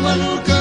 Nunca